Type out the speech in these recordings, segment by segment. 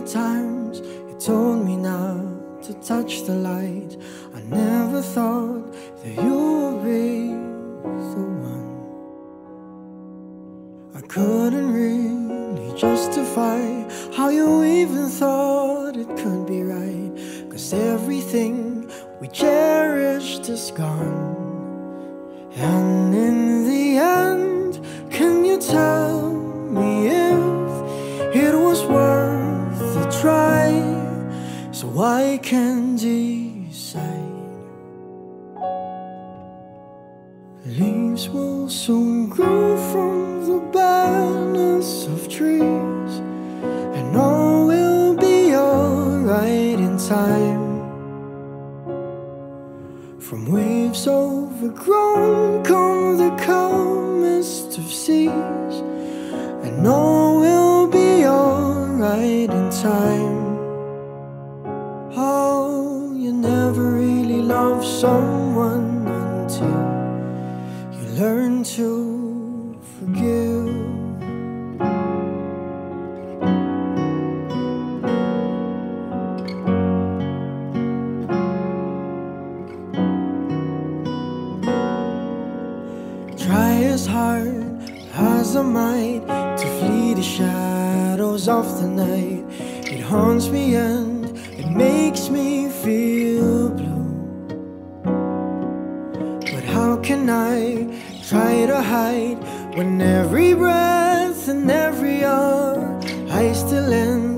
the times you told me not to touch the light. I never thought that you would be the one. I couldn't really justify how you even thought it could be right. Cause everything we cherished is gone. So I can decide. Leaves will soon grow from the barrenness of trees, and all will be alright in time. From waves overgrown come the calmest of seas, and all will be alright in time. Love someone until you learn to forgive. Try as hard as I might to flee the shadows of the night. It haunts me and it makes me feel I try to hide. When every breath and every hour I still end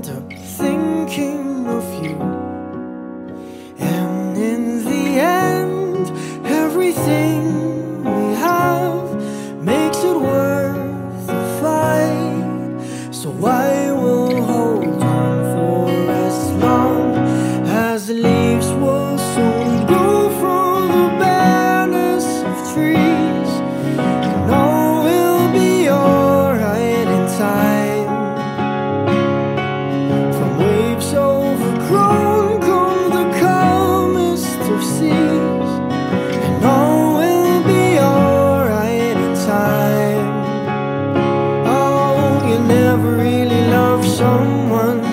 someone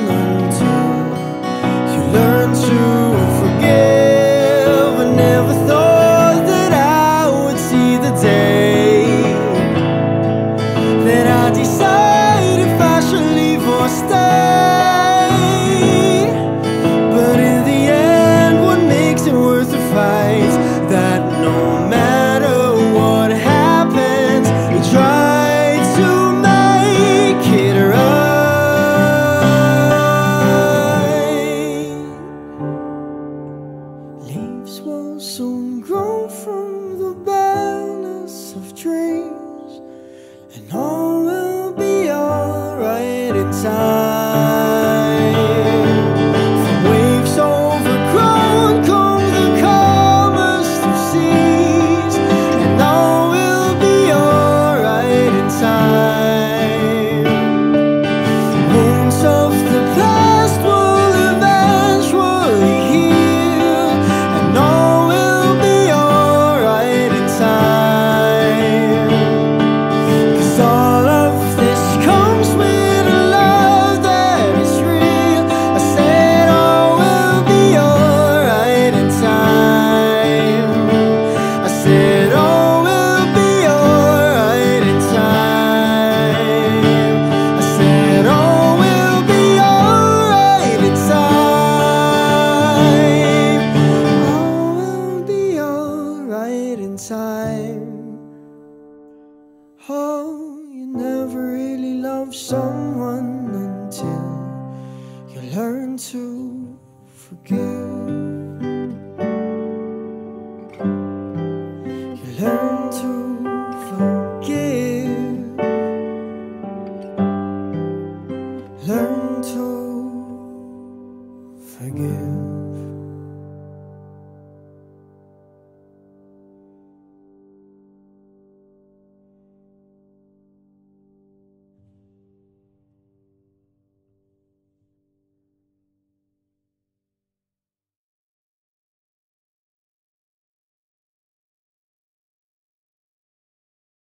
in time. Oh, you never really love someone until you learn to forgive.